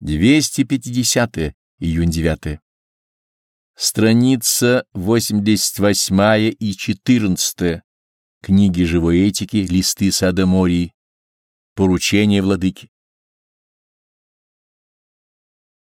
250 июнь 9 -е. Страница 88 и 14 книги живой этики, листы сада Мории, поручение владыки.